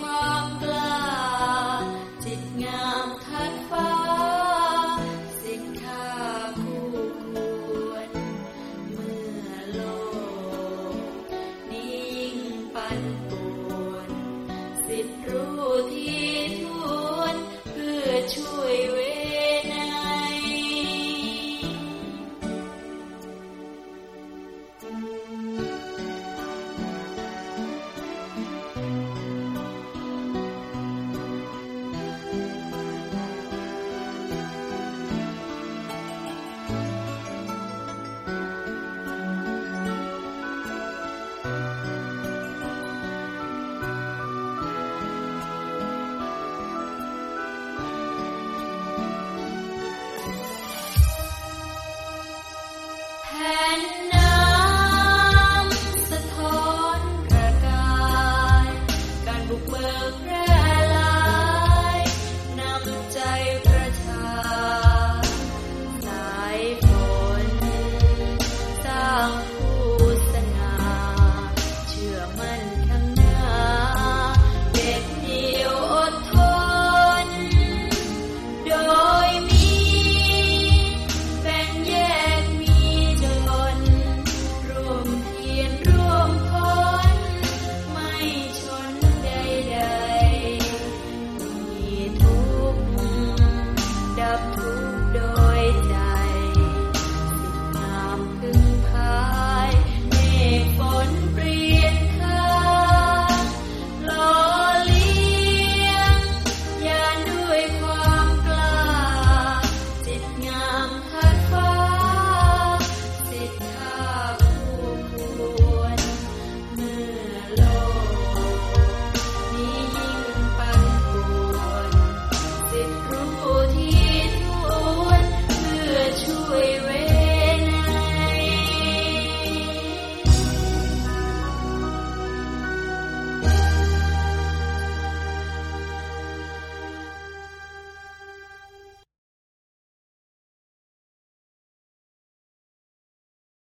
ความกล้า จิตงามทัดฟ้า สิทธาคู่ควร เมื่อโลก นิ่งปัน and